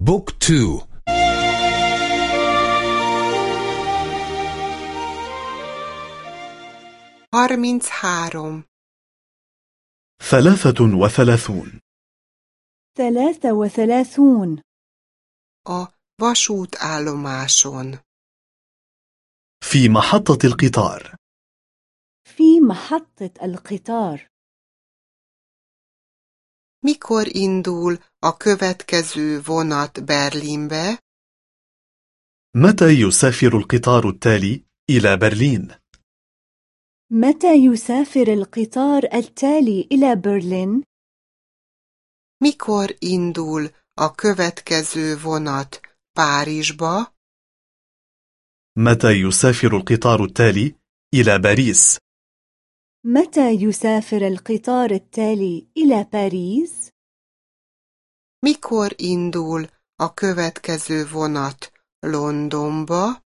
Book two. Harminchárom ثلاثة وثلاثون. ثلاثة وثلاثون. A vasútállomáson. في محطة القطار. في محطة القطار. Mikor indul a következő vonat Berlinbe? متى يسافر القطار التالي إلى برلين؟ متى يسافر القطار التالي إلى برلين؟ Mikor indul a következő vonat Párizsba? متى يسافر القطار التالي إلى باريس؟ متى يسافر القطار التالي إلى باريس؟ Mikor indul a következő vonat Londonba?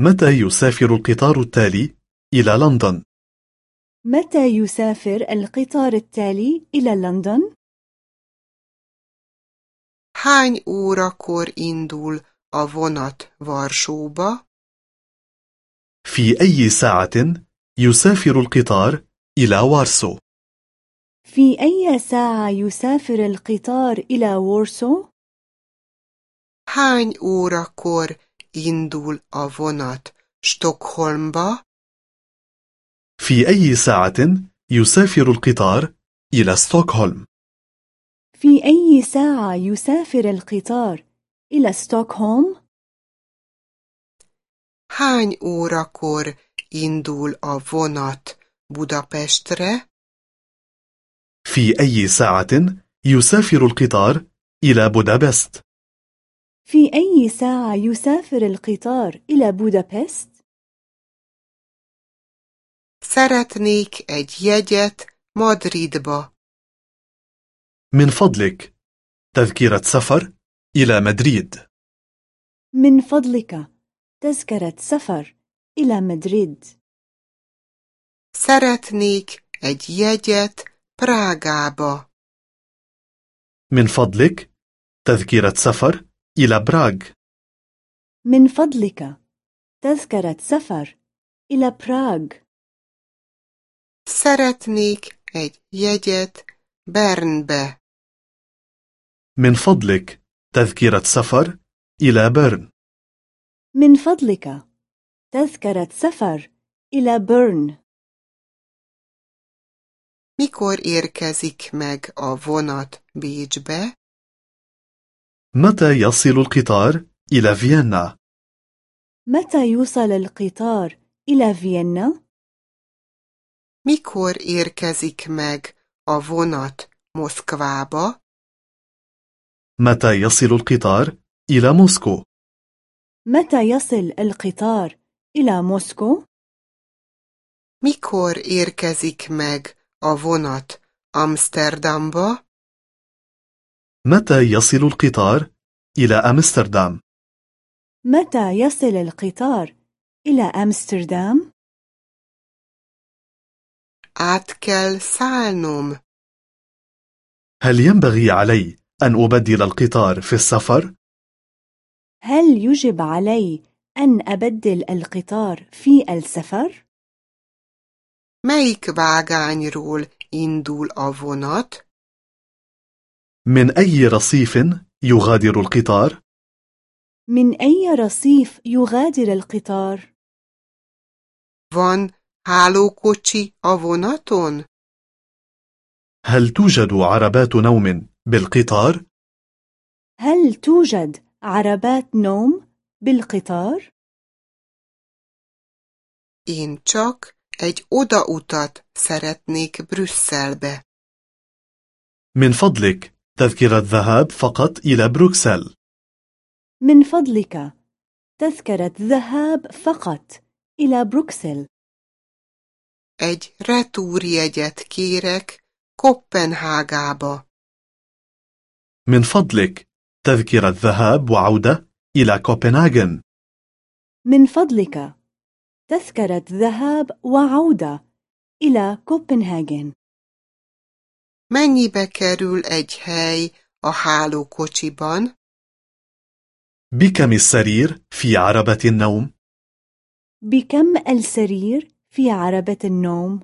متى يسافر القطار التالي إلى لندن؟ متى يسافر القطار التالي إلى لندن؟ Hány órakor indul a vonat Varsóba? في أي ساعة يسافر القطار إلى وارسو؟ في أي ساعة يسافر القطار إلى وورسو؟ Hány órakor indul a vonat Stockholmba? في أي ساعة يسافر القطار إلى ستوكهولم؟ في أي ساعة يسافر القطار إلى ستوكهولم؟ Hány órakor indul a vonat Budapestre? في أي ساعة يسافر القطار إلى بودابست؟ في أي ساعة يسافر القطار إلى بودابست؟ Szeretnék egy jegyet Madridba. من فضلك تذكرة سفر إلى مدريد من فضلك تذكرة سفر إلى مدريد Szeretnék egy jegyet Prágába. من فضلك تذكرة سفر إلى براغ من فضلك تذكرة سفر إلى براغ Szeretnék egy jegyet Bernbe. من فضلك تذكرة سفر إلى بيرن من فضلك تذكرة سفر إلى بيرن Mikor érkezik meg a vonat Bécsbe? متى يصل القطار إلى فيينا؟ متى يوصل القطار إلى فيينا؟ Mikor érkezik meg a vonat Moszkvába? متى يصل القطار إلى موسكو؟ متى يصل القطار إلى موسكو؟ Mikor érkezik meg a vonat Amsterdamba? متى يصل القطار إلى أمستردام؟ متى يصل القطار إلى أمستردام؟ Át kell szállnom. هل ينبغي علي أن أبدل القطار في السفر؟ هل يجب علي أن أبدل القطار في السفر؟ Melyik vágányról indul a vonat? من أي رصيف يغادر القطار؟ من أي رصيف يغادر القطار؟ Van hálókocsi a vonaton? هل توجد عربات نوم بالقطار؟ هل توجد عربات نوم بالقطار؟ Én csak egy odautat szeretnék Brüsszelbe. من فضلك تذكرة ذهاب فقط إلى بروكسل من فضلك تذكرة ذهاب فقط إلى بروكسل Egy retúrjegyet kérek Kopenhágába. من فضلك تذكرة ذهاب وعودة إلى كوبنهاغن من فضلك تذكرة ذهاب وعودة إلى كوبنهاجن Mennyibe kerül egy hely a hálókocsiban? بكم السرير في عربة النوم؟ بكم السرير في عربة النوم؟